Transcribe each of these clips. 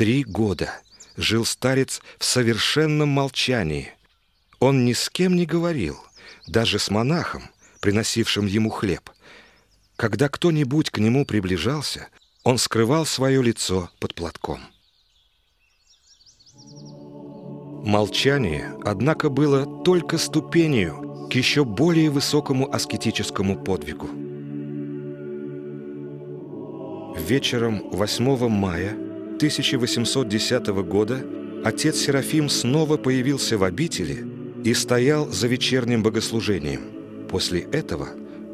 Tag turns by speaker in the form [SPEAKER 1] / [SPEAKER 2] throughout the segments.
[SPEAKER 1] Три года жил старец в совершенном молчании. Он ни с кем не говорил, даже с монахом, приносившим ему хлеб. Когда кто-нибудь к нему приближался, он скрывал свое лицо под платком. Молчание, однако, было только ступенью к еще более высокому аскетическому подвигу. Вечером 8 мая 1810 года отец Серафим снова появился в обители и стоял за вечерним богослужением. После этого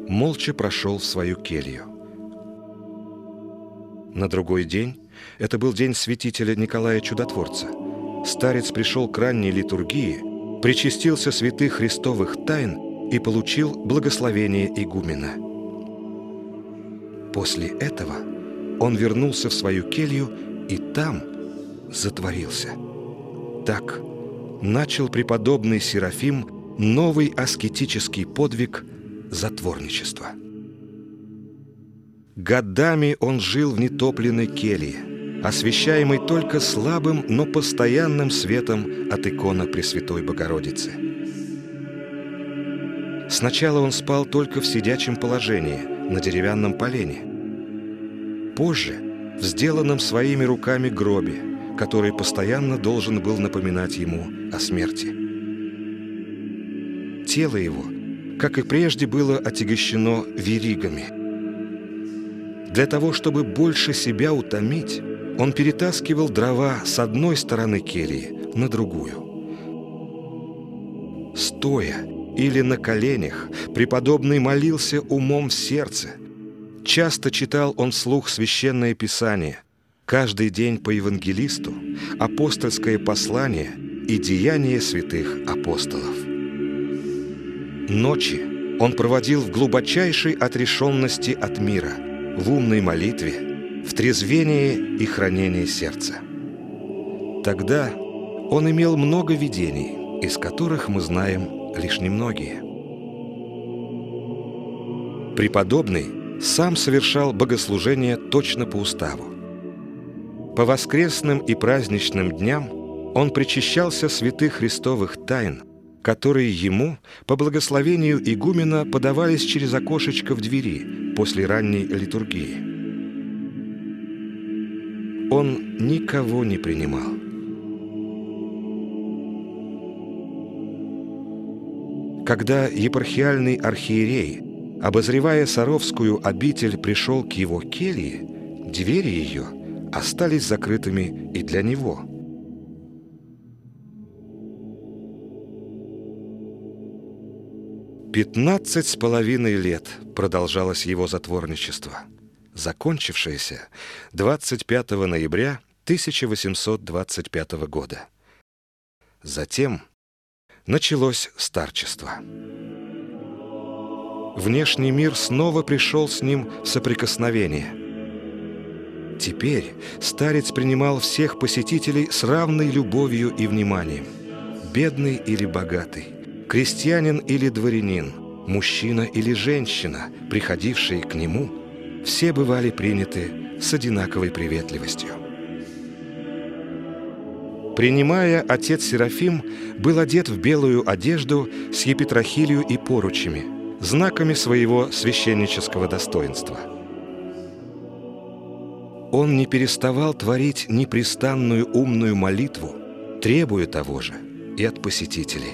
[SPEAKER 1] молча прошел в свою келью. На другой день, это был день святителя Николая Чудотворца, старец пришел к ранней литургии, причастился святых христовых тайн и получил благословение игумена. После этого он вернулся в свою келью и там затворился. Так начал преподобный Серафим новый аскетический подвиг затворничества. Годами он жил в нетопленной келье, освещаемой только слабым, но постоянным светом от икона Пресвятой Богородицы. Сначала он спал только в сидячем положении, на деревянном полене. Позже в сделанном своими руками гробе, который постоянно должен был напоминать ему о смерти. Тело его, как и прежде, было отягощено веригами – для того, чтобы больше себя утомить, он перетаскивал дрова с одной стороны кельи на другую. Стоя или на коленях, преподобный молился умом в сердце. Часто читал он вслух священное писание, каждый день по евангелисту, апостольское послание и деяния святых апостолов. Ночи он проводил в глубочайшей отрешенности от мира – в умной молитве, в трезвении и хранении сердца. Тогда он имел много видений, из которых мы знаем лишь немногие. Преподобный сам совершал богослужение точно по уставу. По воскресным и праздничным дням он причащался святых христовых тайн, которые ему, по благословению игумена, подавались через окошечко в двери после ранней литургии. Он никого не принимал. Когда епархиальный архиерей, обозревая Саровскую обитель, пришел к его келье, двери ее остались закрытыми и для него – Пятнадцать с половиной лет продолжалось его затворничество, закончившееся 25 ноября 1825 года. Затем началось старчество. Внешний мир снова пришел с ним в соприкосновение. Теперь старец принимал всех посетителей с равной любовью и вниманием, бедный или богатый, Крестьянин или дворянин, мужчина или женщина, приходившие к нему, все бывали приняты с одинаковой приветливостью. Принимая, отец Серафим был одет в белую одежду с епитрахилью и поручами, знаками своего священнического достоинства. Он не переставал творить непрестанную умную молитву, требуя того же и от посетителей.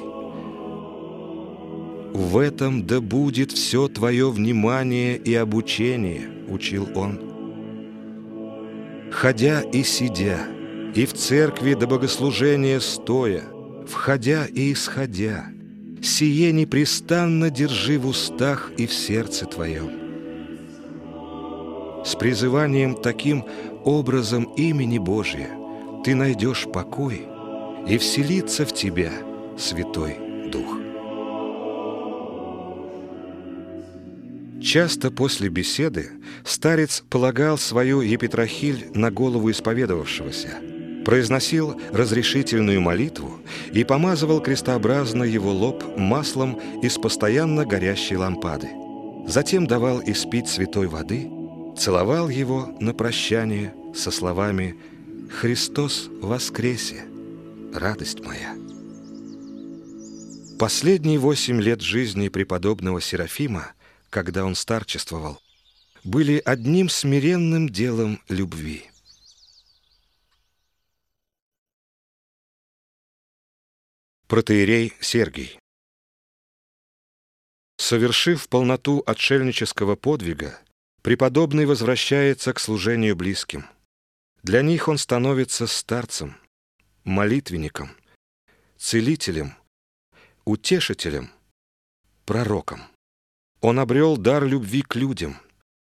[SPEAKER 1] «В этом да будет все твое внимание и обучение», — учил он. «Ходя и сидя, и в церкви до богослужения стоя, входя и исходя, сие непрестанно держи в устах и в сердце твоем». С призыванием таким образом имени Божия ты найдешь покой и вселится в тебя Святой Дух. Часто после беседы старец полагал свою епитрахиль на голову исповедовавшегося, произносил разрешительную молитву и помазывал крестообразно его лоб маслом из постоянно горящей лампады. Затем давал испить святой воды, целовал его на прощание со словами Христос воскресе, радость моя. Последние восемь лет жизни преподобного Серафима, когда он старчествовал, были одним смиренным делом любви. Протеерей Сергий Совершив полноту отшельнического подвига, преподобный возвращается к служению близким. Для них он становится старцем, молитвенником, целителем, утешителем, пророком. Он обрел дар любви к людям,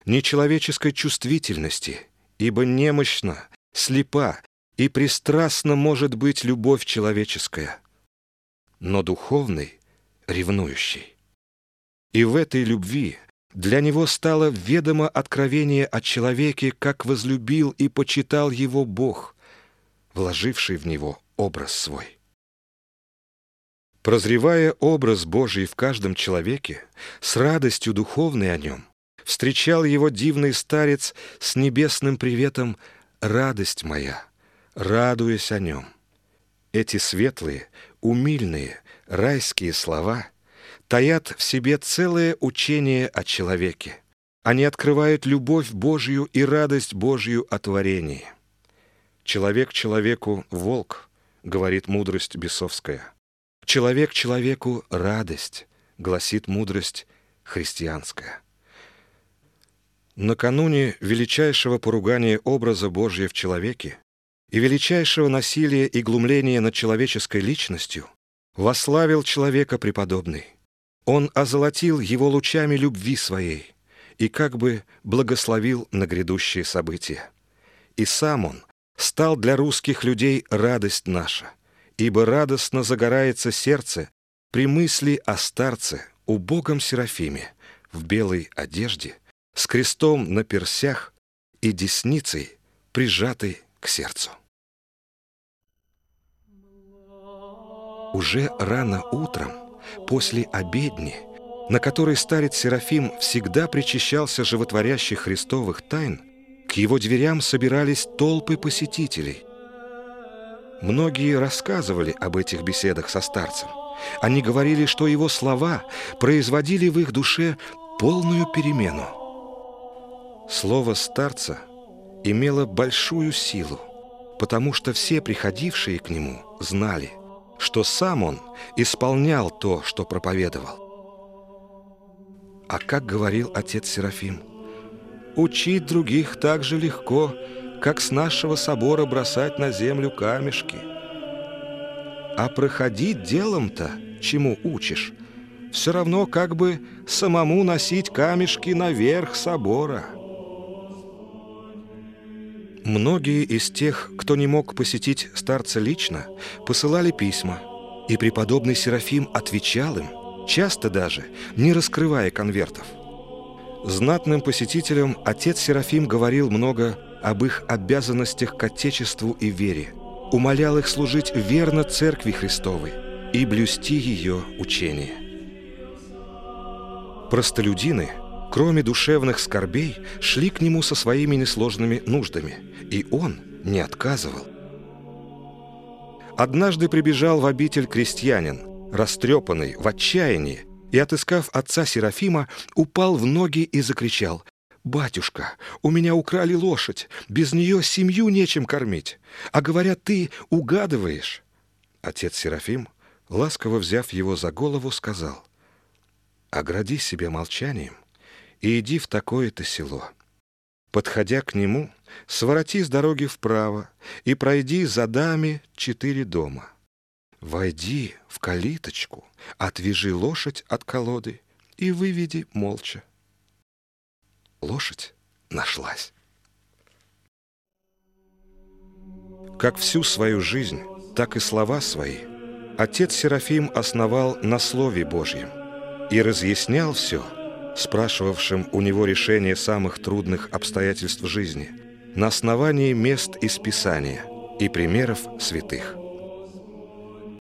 [SPEAKER 1] нечеловеческой чувствительности, ибо немощно, слепа и пристрастна может быть любовь человеческая, но духовный — ревнующий. И в этой любви для него стало ведомо откровение о человеке, как возлюбил и почитал его Бог, вложивший в него образ свой. Прозревая образ Божий в каждом человеке, с радостью духовной о нем, встречал его дивный старец с небесным приветом «Радость моя, радуясь о нем». Эти светлые, умильные, райские слова — таят в себе целое учение о человеке. Они открывают любовь Божью и радость Божью о творении. «Человек человеку — волк», — говорит мудрость бесовская. «Человек человеку — радость», — гласит мудрость христианская. Накануне величайшего поругания образа Божия в человеке и величайшего насилия и глумления над человеческой личностью вославил человека преподобный. Он озолотил его лучами любви своей и как бы благословил на грядущие события. И сам он стал для русских людей радость наша, ибо радостно загорается сердце при мысли о старце, убогом Серафиме, в белой одежде, с крестом на персях и десницей, прижатой к сердцу. Уже рано утром после обедни, на которой старец Серафим всегда причащался животворящих христовых тайн, к его дверям собирались толпы посетителей. Многие рассказывали об этих беседах со старцем. Они говорили, что его слова производили в их душе полную перемену. Слово старца имело большую силу, потому что все приходившие к нему знали, что сам он исполнял то, что проповедовал. А как говорил отец Серафим, «Учить других так же легко, как с нашего собора бросать на землю камешки. А проходить делом-то, чему учишь, все равно как бы самому носить камешки наверх собора». Многие из тех, кто не мог посетить старца лично, посылали письма, и преподобный Серафим отвечал им, часто даже не раскрывая конвертов. Знатным посетителям отец Серафим говорил много об их обязанностях к Отечеству и вере, умолял их служить верно Церкви Христовой и блюсти ее учение. Простолюдины – кроме душевных скорбей, шли к нему со своими несложными нуждами, и он не отказывал. Однажды прибежал в обитель крестьянин, растрепанный, в отчаянии, и, отыскав отца Серафима, упал в ноги и закричал «Батюшка, у меня украли лошадь, без нее семью нечем кормить, а говорят, ты угадываешь». Отец Серафим, ласково взяв его за голову, сказал «Огради себе молчанием, и иди в такое-то село. Подходя к нему, свороти с дороги вправо и пройди за дами четыре дома. Войди в калиточку, отвяжи лошадь от колоды и выведи молча. Лошадь нашлась. Как всю свою жизнь, так и слова свои отец Серафим основал на Слове Божьем и разъяснял все – спрашивавшим у него решение самых трудных обстоятельств жизни, на основании мест из Писания и примеров святых.